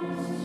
Lord.